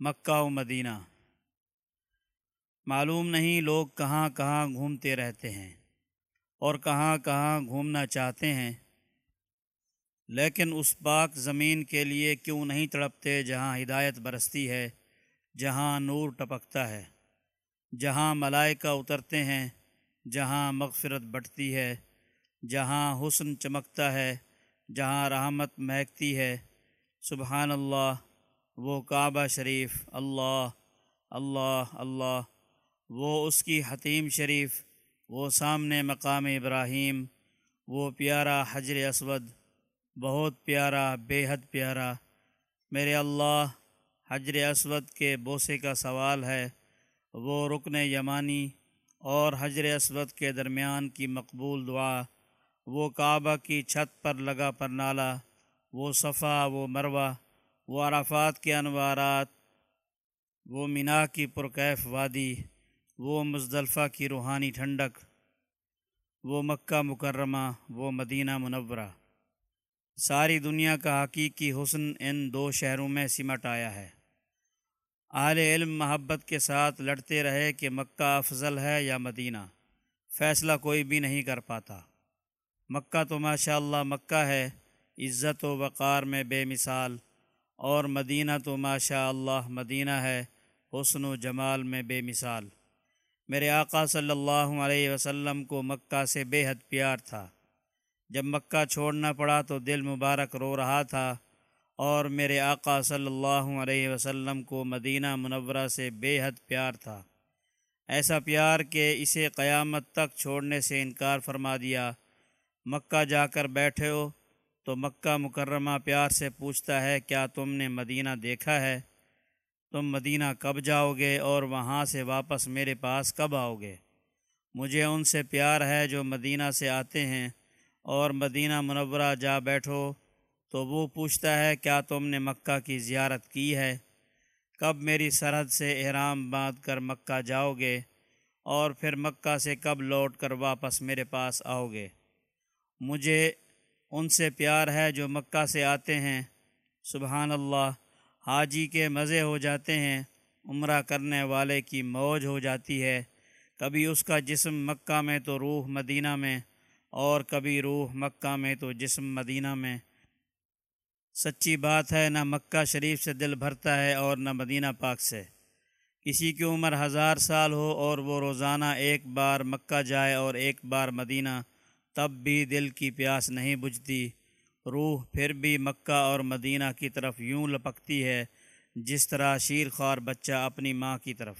مکہ و مدینہ۔ معلوم نہیں لوگ کہاں کہاں گھومتے رہتے ہیں اور کہاں کہاں گھومنا چاہتے ہیں، لیکن اس پاک زمین کے لیے کیوں نہیں تڑپتے جہاں ہدایت برستی ہے، جہاں نور ٹپکتا ہے، جہاں ملائکہ اترتے ہیں، جہاں مغفرت بٹتی ہے، جہاں حسن چمکتا ہے، جہاں رحمت مہکتی ہے۔ سبحان اللہ۔ وہ کعبہ شریف، اللہ اللہ اللہ، وہ اس کی حتیم شریف، وہ سامنے مقام ابراہیم، وہ پیارا حجر اسود، بہت پیارا، بے حد پیارا۔ میرے اللہ، حجر اسود کے بوسے کا سوال ہے، وہ رکن یمانی اور حجر اسود کے درمیان کی مقبول دعا۔ وہ کعبہ کی چھت پر لگا پر نالا وہ صفا، وہ مروہ۔ وہ عرفات کے انوارات، وہ مینا کی پرکیف وادی، وہ مزدلفہ کی روحانی ٹھنڈک، وہ مکہ مکرمہ، وہ مدینہ منورہ۔ ساری دنیا کا حقیقی حسن ان دو شہروں میں سمٹ آیا ہے۔ اہل علم محبت کے ساتھ لڑتے رہے کہ مکہ افضل ہے یا مدینہ، فیصلہ کوئی بھی نہیں کر پاتا۔ مکہ تو ماشاء اللہ مکہ ہے، عزت و وقار میں بے مثال۔ اور مدینہ تو ماشاء اللہ مدینہ ہے، حسن و جمال میں بے مثال۔ میرے آقا صلی اللہ علیہ وسلم کو مکہ سے بے حد پیار تھا۔ جب مکہ چھوڑنا پڑا تو دل مبارک رو رہا تھا اور میرے آقا صلی اللہ علیہ وسلم کو مدینہ منورہ سے بے حد پیار تھا۔ ایسا پیار کہ اسے قیامت تک چھوڑنے سے انکار فرما دیا۔ مکہ جا کر بیٹھے ہو تو مکہ مکرمہ پیار سے پوچھتا ہے، کیا تم نے مدینہ دیکھا ہے؟ تم مدینہ کب جاؤ گے اور وہاں سے واپس میرے پاس کب آؤ گے؟ مجھے ان سے پیار ہے جو مدینہ سے آتے ہیں اور مدینہ منورہ جا بیٹھو۔ تو وہ پوچھتا ہے، کیا تم نے مکہ کی زیارت کی ہے؟ کب میری سرحد سے احرام باندھ کر مکہ جاؤ گے اور پھر مکہ سے کب لوٹ کر واپس میرے پاس آؤ گے؟ مجھے ان سے پیار ہے جو مکہ سے آتے ہیں۔ سبحان اللہ، حاجی کے مزے ہو جاتے ہیں، عمرہ کرنے والے کی موج ہو جاتی ہے۔ کبھی اس کا جسم مکہ میں تو روح مدینہ میں، اور کبھی روح مکہ میں تو جسم مدینہ میں۔ سچی بات ہے، نہ مکہ شریف سے دل بھرتا ہے اور نہ مدینہ پاک سے۔ کسی کی عمر ہزار سال ہو اور وہ روزانہ ایک بار مکہ جائے اور ایک بار مدینہ تب بھی دل کی پیاس نہیں بجھتی۔ روح پھر بھی مکہ اور مدینہ کی طرف یوں لپکتی ہے جس طرح شیر خوار بچہ اپنی ماں کی طرف۔